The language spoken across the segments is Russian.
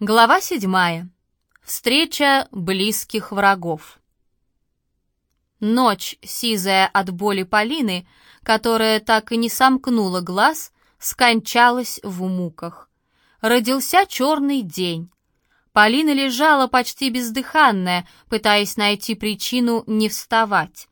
Глава седьмая. Встреча близких врагов. Ночь, сизая от боли Полины, которая так и не сомкнула глаз, скончалась в муках. Родился черный день. Полина лежала почти бездыханная, пытаясь найти причину не вставать.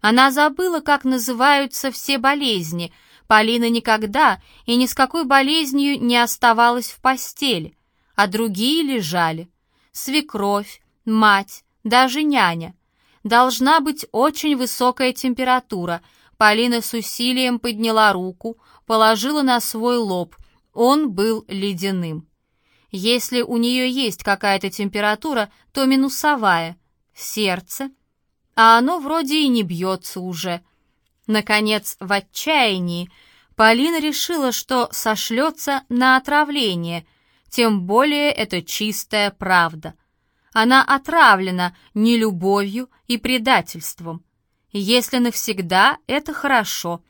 Она забыла, как называются все болезни. Полина никогда и ни с какой болезнью не оставалась в постели — а другие лежали. Свекровь, мать, даже няня. Должна быть очень высокая температура. Полина с усилием подняла руку, положила на свой лоб. Он был ледяным. Если у нее есть какая-то температура, то минусовая. Сердце. А оно вроде и не бьется уже. Наконец, в отчаянии, Полина решила, что сошлется на отравление — тем более это чистая правда. Она отравлена нелюбовью и предательством. Если навсегда, это хорошо.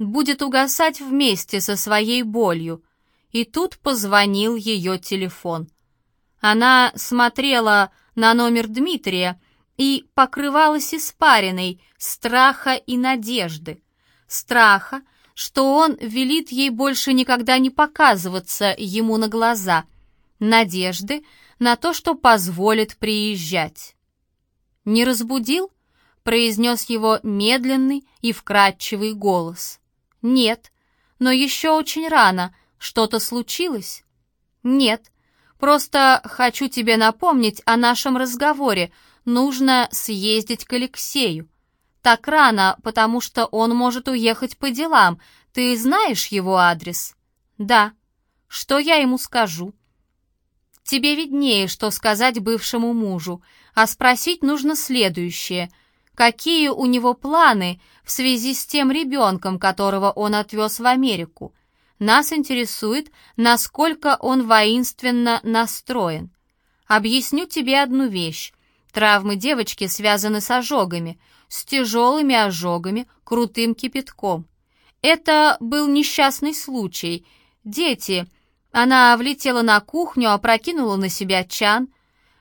Будет угасать вместе со своей болью. И тут позвонил ее телефон. Она смотрела на номер Дмитрия и покрывалась испариной страха и надежды. Страха, что он велит ей больше никогда не показываться ему на глаза, надежды на то, что позволит приезжать. «Не разбудил?» — произнес его медленный и вкрадчивый голос. «Нет, но еще очень рано. Что-то случилось?» «Нет, просто хочу тебе напомнить о нашем разговоре. Нужно съездить к Алексею. Так рано, потому что он может уехать по делам. Ты знаешь его адрес? Да. Что я ему скажу? Тебе виднее, что сказать бывшему мужу, а спросить нужно следующее. Какие у него планы в связи с тем ребенком, которого он отвез в Америку? Нас интересует, насколько он воинственно настроен. Объясню тебе одну вещь. Травмы девочки связаны с ожогами — с тяжелыми ожогами, крутым кипятком. Это был несчастный случай. Дети. Она влетела на кухню, опрокинула на себя чан.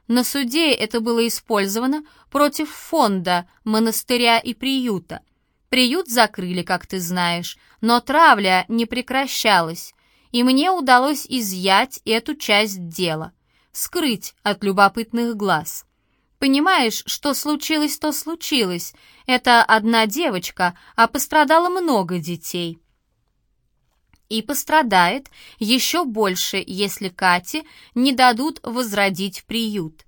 На суде это было использовано против фонда, монастыря и приюта. Приют закрыли, как ты знаешь, но травля не прекращалась, и мне удалось изъять эту часть дела, скрыть от любопытных глаз. Понимаешь, что случилось, то случилось. Это одна девочка, а пострадало много детей. И пострадает еще больше, если Кате не дадут возродить приют.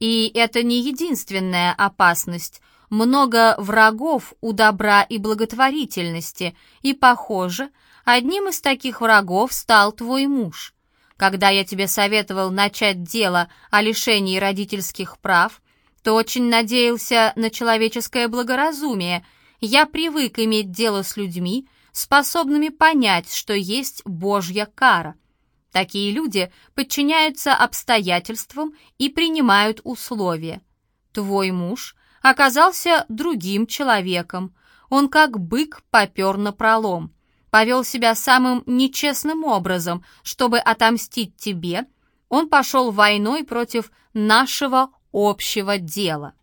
И это не единственная опасность. Много врагов у добра и благотворительности, и, похоже, одним из таких врагов стал твой муж. Когда я тебе советовал начать дело о лишении родительских прав, ты очень надеялся на человеческое благоразумие. Я привык иметь дело с людьми, способными понять, что есть Божья кара. Такие люди подчиняются обстоятельствам и принимают условия. Твой муж оказался другим человеком. Он как бык попер на пролом. Повел себя самым нечестным образом, чтобы отомстить тебе. Он пошел войной против нашего общего дела.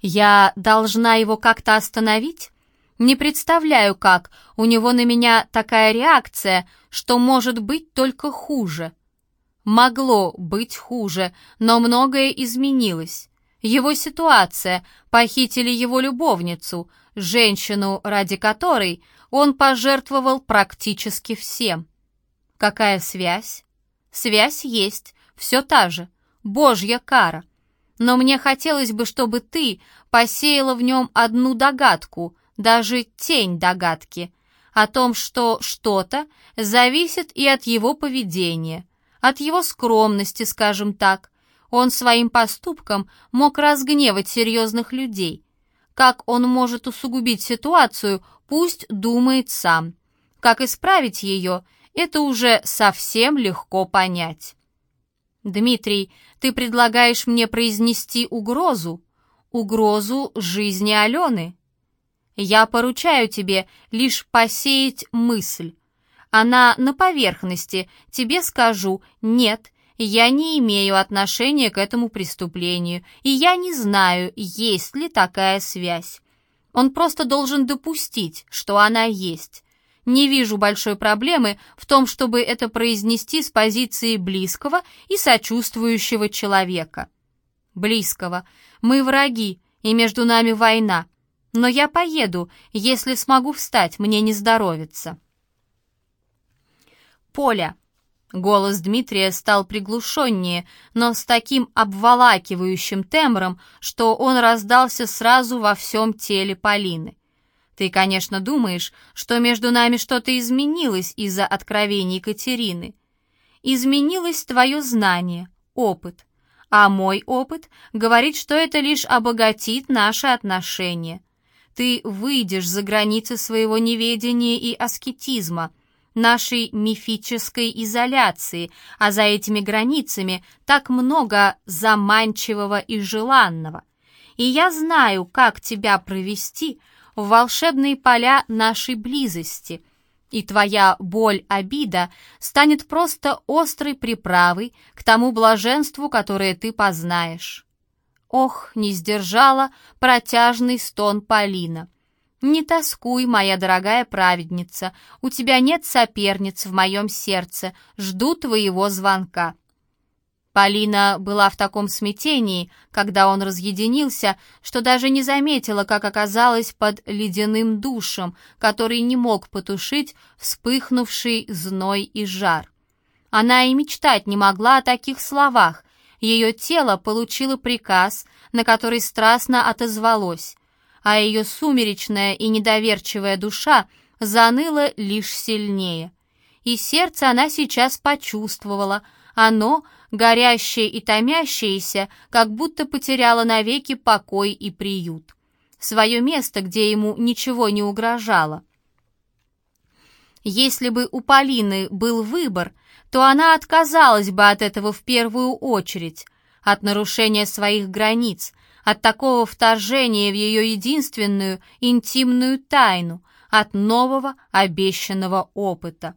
Я должна его как-то остановить? Не представляю, как. У него на меня такая реакция, что может быть только хуже. Могло быть хуже, но многое изменилось. Его ситуация, похитили его любовницу, женщину, ради которой он пожертвовал практически всем. Какая связь? Связь есть, все та же. Божья кара. Но мне хотелось бы, чтобы ты посеяла в нем одну догадку, даже тень догадки, о том, что что-то зависит и от его поведения, от его скромности, скажем так. Он своим поступком мог разгневать серьезных людей. Как он может усугубить ситуацию, пусть думает сам. Как исправить ее, это уже совсем легко понять. «Дмитрий, ты предлагаешь мне произнести угрозу? Угрозу жизни Алены?» «Я поручаю тебе лишь посеять мысль. Она на поверхности. Тебе скажу, нет, я не имею отношения к этому преступлению, и я не знаю, есть ли такая связь. Он просто должен допустить, что она есть. Не вижу большой проблемы в том, чтобы это произнести с позиции близкого и сочувствующего человека. Близкого. Мы враги, и между нами война. Но я поеду, если смогу встать, мне не здоровится. Поля. Голос Дмитрия стал приглушеннее, но с таким обволакивающим тембром, что он раздался сразу во всем теле Полины. «Ты, конечно, думаешь, что между нами что-то изменилось из-за откровений Катерины. Изменилось твое знание, опыт. А мой опыт говорит, что это лишь обогатит наши отношения. Ты выйдешь за границы своего неведения и аскетизма — нашей мифической изоляции, а за этими границами так много заманчивого и желанного. И я знаю, как тебя провести в волшебные поля нашей близости, и твоя боль-обида станет просто острой приправой к тому блаженству, которое ты познаешь. Ох, не сдержала протяжный стон Полина. «Не тоскуй, моя дорогая праведница, у тебя нет соперниц в моем сердце, жду твоего звонка». Полина была в таком смятении, когда он разъединился, что даже не заметила, как оказалась под ледяным душем, который не мог потушить вспыхнувший зной и жар. Она и мечтать не могла о таких словах. Ее тело получило приказ, на который страстно отозвалось а ее сумеречная и недоверчивая душа заныла лишь сильнее. И сердце она сейчас почувствовала, оно, горящее и томящееся, как будто потеряло навеки покой и приют. Свое место, где ему ничего не угрожало. Если бы у Полины был выбор, то она отказалась бы от этого в первую очередь, от нарушения своих границ, от такого вторжения в ее единственную интимную тайну, от нового обещанного опыта.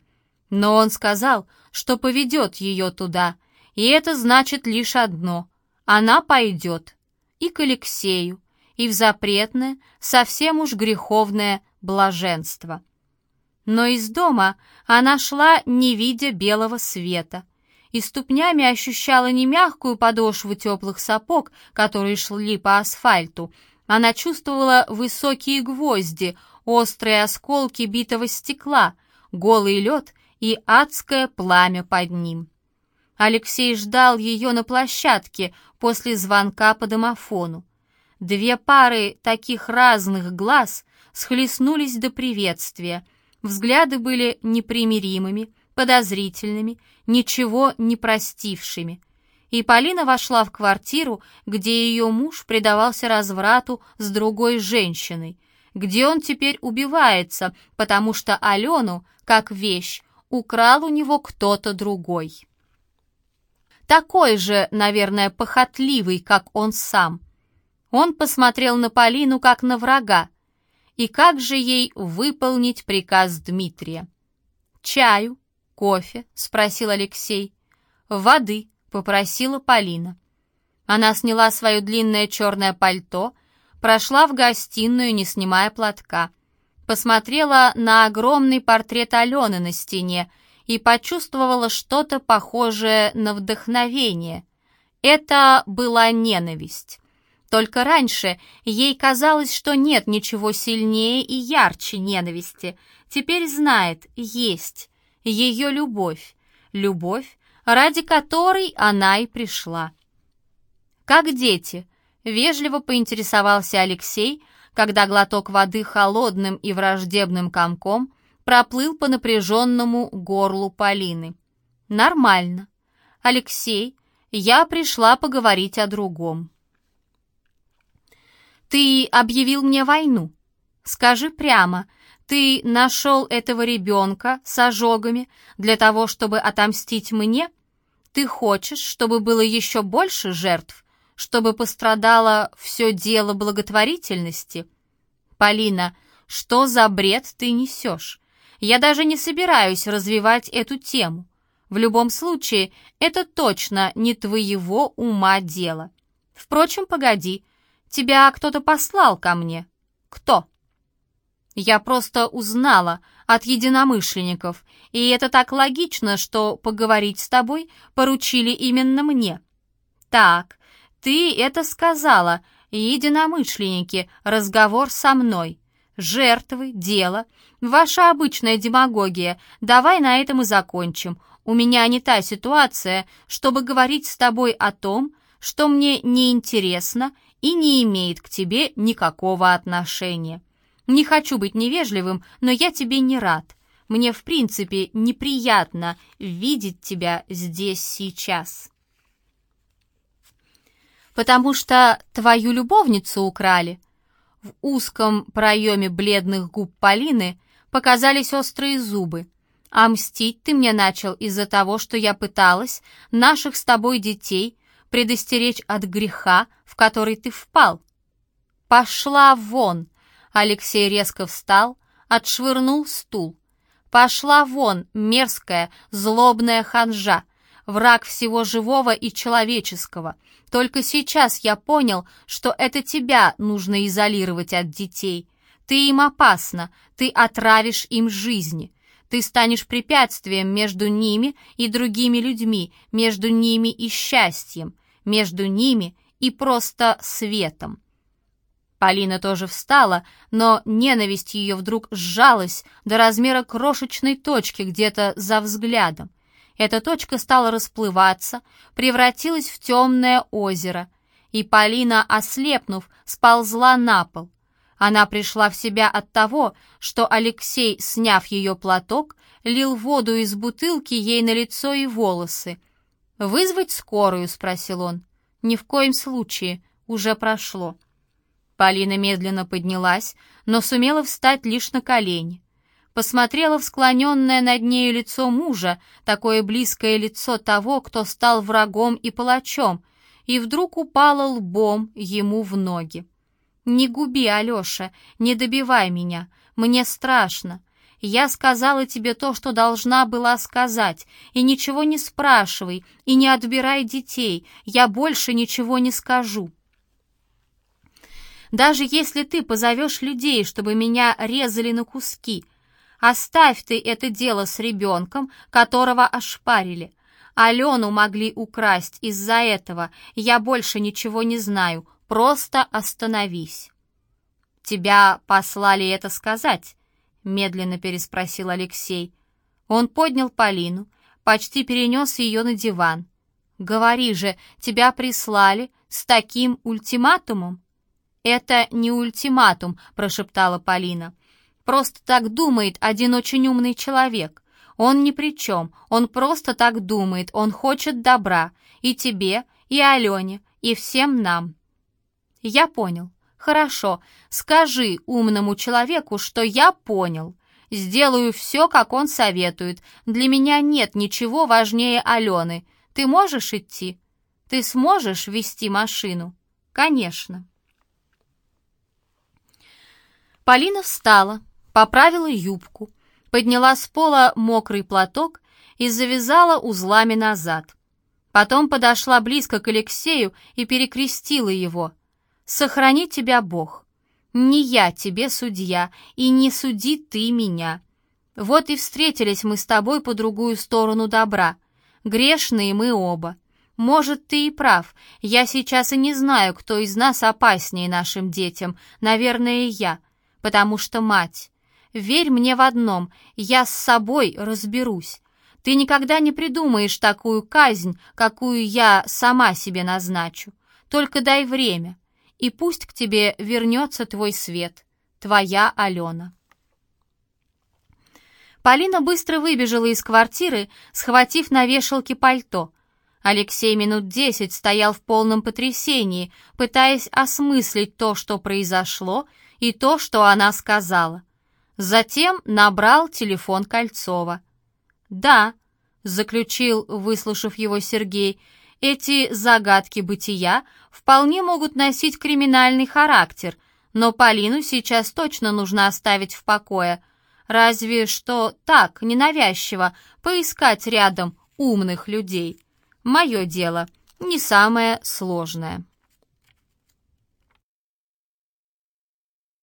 Но он сказал, что поведет ее туда, и это значит лишь одно — она пойдет и к Алексею, и в запретное, совсем уж греховное блаженство. Но из дома она шла, не видя белого света — и ступнями ощущала не мягкую подошву теплых сапог, которые шли по асфальту. Она чувствовала высокие гвозди, острые осколки битого стекла, голый лед и адское пламя под ним. Алексей ждал ее на площадке после звонка по домофону. Две пары таких разных глаз схлестнулись до приветствия. Взгляды были непримиримыми, подозрительными, ничего не простившими. И Полина вошла в квартиру, где ее муж предавался разврату с другой женщиной, где он теперь убивается, потому что Алену, как вещь, украл у него кто-то другой. Такой же, наверное, похотливый, как он сам. Он посмотрел на Полину как на врага. И как же ей выполнить приказ Дмитрия? «Чаю», «Кофе?» — спросил Алексей. «Воды», — попросила Полина. Она сняла свое длинное черное пальто, прошла в гостиную, не снимая платка, посмотрела на огромный портрет Алены на стене и почувствовала что-то похожее на вдохновение. Это была ненависть. Только раньше ей казалось, что нет ничего сильнее и ярче ненависти. Теперь знает, есть ее любовь, любовь, ради которой она и пришла. «Как дети?» — вежливо поинтересовался Алексей, когда глоток воды холодным и враждебным комком проплыл по напряженному горлу Полины. «Нормально. Алексей, я пришла поговорить о другом». «Ты объявил мне войну. Скажи прямо, ты нашел этого ребенка с ожогами для того, чтобы отомстить мне? Ты хочешь, чтобы было еще больше жертв? Чтобы пострадало все дело благотворительности? Полина, что за бред ты несешь? Я даже не собираюсь развивать эту тему. В любом случае, это точно не твоего ума дело. Впрочем, погоди, тебя кто-то послал ко мне. Кто? Я просто узнала от единомышленников, и это так логично, что поговорить с тобой поручили именно мне. Так, ты это сказала, единомышленники, разговор со мной. Жертвы, дело, ваша обычная демагогия. Давай на этом и закончим. У меня не та ситуация, чтобы говорить с тобой о том, что мне не интересно и не имеет к тебе никакого отношения. Не хочу быть невежливым, но я тебе не рад. Мне, в принципе, неприятно видеть тебя здесь сейчас. Потому что твою любовницу украли. В узком проеме бледных губ Полины показались острые зубы. А мстить ты мне начал из-за того, что я пыталась наших с тобой детей предостеречь от греха, в который ты впал. Пошла вон, Алексей резко встал, отшвырнул стул. «Пошла вон, мерзкая, злобная ханжа, враг всего живого и человеческого. Только сейчас я понял, что это тебя нужно изолировать от детей. Ты им опасна, ты отравишь им жизни. Ты станешь препятствием между ними и другими людьми, между ними и счастьем, между ними и просто светом. Полина тоже встала, но ненависть ее вдруг сжалась до размера крошечной точки где-то за взглядом. Эта точка стала расплываться, превратилась в темное озеро, и Полина, ослепнув, сползла на пол. Она пришла в себя от того, что Алексей, сняв ее платок, лил воду из бутылки ей на лицо и волосы. «Вызвать скорую?» — спросил он. «Ни в коем случае, уже прошло». Полина медленно поднялась, но сумела встать лишь на колени. Посмотрела в склоненное над нею лицо мужа, такое близкое лицо того, кто стал врагом и палачом, и вдруг упала лбом ему в ноги. «Не губи, Алеша, не добивай меня, мне страшно. Я сказала тебе то, что должна была сказать, и ничего не спрашивай, и не отбирай детей, я больше ничего не скажу». Даже если ты позовешь людей, чтобы меня резали на куски, оставь ты это дело с ребенком, которого ошпарили. Алену могли украсть из-за этого, я больше ничего не знаю, просто остановись». «Тебя послали это сказать?» — медленно переспросил Алексей. Он поднял Полину, почти перенес ее на диван. «Говори же, тебя прислали с таким ультиматумом?» «Это не ультиматум», — прошептала Полина. «Просто так думает один очень умный человек. Он ни при чем, он просто так думает, он хочет добра. И тебе, и Алене, и всем нам». «Я понял. Хорошо. Скажи умному человеку, что я понял. Сделаю все, как он советует. Для меня нет ничего важнее Алены. Ты можешь идти? Ты сможешь вести машину?» «Конечно». Полина встала, поправила юбку, подняла с пола мокрый платок и завязала узлами назад. Потом подошла близко к Алексею и перекрестила его. «Сохрани тебя Бог. Не я тебе судья, и не суди ты меня. Вот и встретились мы с тобой по другую сторону добра. Грешные мы оба. Может, ты и прав. Я сейчас и не знаю, кто из нас опаснее нашим детям. Наверное, я потому что мать. Верь мне в одном, я с собой разберусь. Ты никогда не придумаешь такую казнь, какую я сама себе назначу. Только дай время, и пусть к тебе вернется твой свет. Твоя Алена. Полина быстро выбежала из квартиры, схватив на вешалке пальто. Алексей минут десять стоял в полном потрясении, пытаясь осмыслить то, что произошло, и то, что она сказала. Затем набрал телефон Кольцова. «Да», — заключил, выслушав его Сергей, «эти загадки бытия вполне могут носить криминальный характер, но Полину сейчас точно нужно оставить в покое. Разве что так, ненавязчиво, поискать рядом умных людей. Мое дело, не самое сложное.